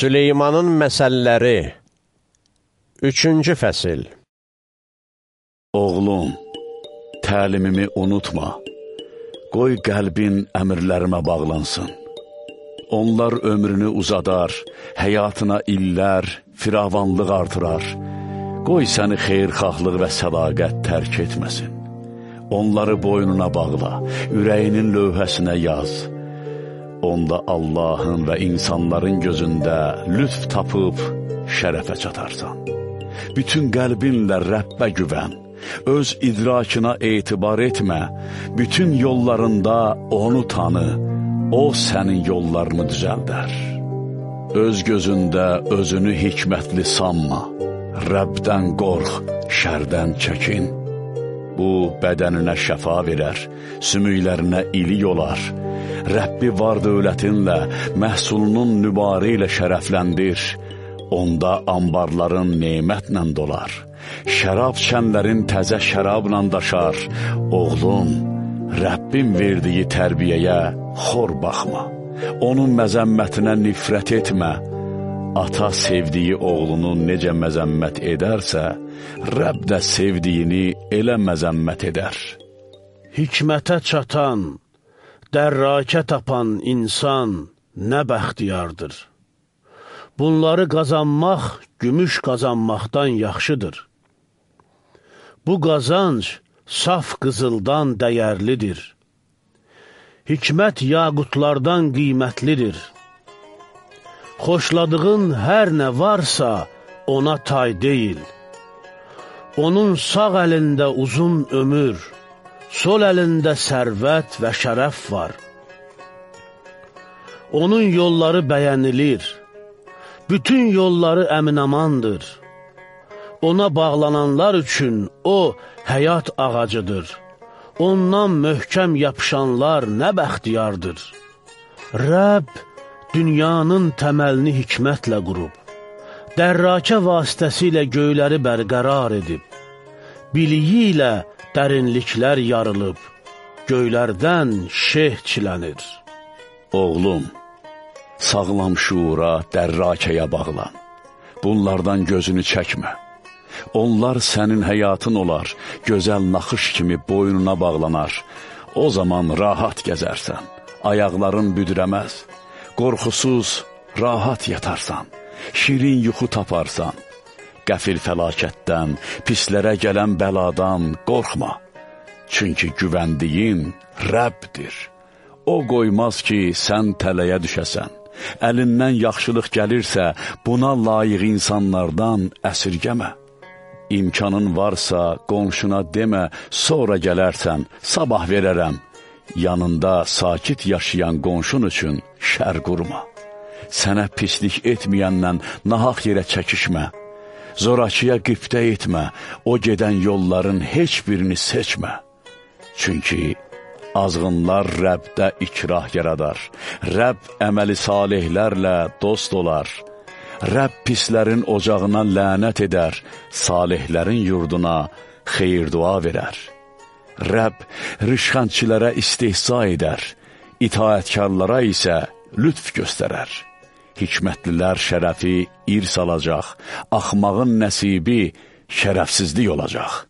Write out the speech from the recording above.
Süleymanın məsəlləri Üçüncü fəsil Oğlum, təlimimi unutma, qoy qəlbin əmirlərimə bağlansın. Onlar ömrünü uzadar, həyatına illər, firavanlıq artırar. Qoy səni xeyrxahlıq və sədaqət tərk etməsin. Onları boynuna bağla, ürəyinin lövhəsinə yaz. Onda Allahın və insanların gözündə lütf tapıb şərəfə çatarsan. Bütün qəlbinlə Rəbbə güvən, öz idrakına etibar etmə, bütün yollarında onu tanı, o sənin yollarını düzəldər. Öz gözündə özünü hikmətli sanma, Rəbdən qorx, şərdən çəkin. Bu, bədəninə şəfa verər, sümüklərinə ilik olar, Rəbbi var dövlətinlə, məhsulunun nübarı ilə şərəfləndir. Onda ambarların neymətlə dolar. Şərab çənlərin təzə şərabla daşar. Oğlum, Rəbbin verdiyi tərbiyəyə xor baxma. Onun məzəmmətinə nifrət etmə. Ata sevdiyi oğlunu necə məzəmmət edərsə, Rəbb də sevdiyini elə məzəmmət edər. Hikmətə çatan, dərrakə tapan insan nə bəxtiyardır. Bunları qazanmaq gümüş qazanmaqdan yaxşıdır. Bu qazanc saf qızıldan dəyərlidir. Hikmət yaqutlardan qiymətlidir. Xoşladığın hər nə varsa ona tay deyil. Onun sağ əlində uzun ömür, sol əlində sərvət və şərəf var. Onun yolları bəyənilir, bütün yolları əminamandır. Ona bağlananlar üçün o həyat ağacıdır. Ondan möhkəm yapışanlar nə bəxtiyardır. Rəbb dünyanın təməlini hikmətlə qurub, dərrakə vasitəsilə göyləri bərqərar edib, biliyi ilə dərinliklər yarılıb, göylərdən şeh çilənir. Oğlum, sağlam şuura, dərrakəyə bağlan. Bunlardan gözünü çəkmə. Onlar sənin həyatın olar, gözəl naxış kimi boynuna bağlanar. O zaman rahat gəzərsən, ayaqların büdrəməz, qorxusuz, rahat yatarsan, şirin yuxu taparsan qəfil fəlakətdən, pislərə gələn bəladan qorxma. Çünki güvəndiyin Rəbbdir. O qoymaz ki, sən tələyə düşəsən. Əlindən yaxşılıq gəlirsə, buna layiq insanlardan əsirgəmə. İmkanın varsa, qonşuna demə, sonra gələrsən, sabah verərəm. Yanında sakit yaşayan qonşun üçün şər qurma. Sənə pislik etməyəndən nahaq yerə çəkişmə. Zorakıya qibdə etmə, o gedən yolların heç birini seçmə. Çünki azğınlar Rəbdə ikrah yaradar. Rəbb əməli salihlərlə dost olar. Rəbb pislərin ocağına lənət edər, salihlərin yurduna xeyir dua verər. Rəbb rişxəndçilərə istihza edər, itaətkarlara isə lütf göstərər. Hikmətlilər şərəfi irs alacaq, axmağın nəsibi şərəfsizlik olacaq.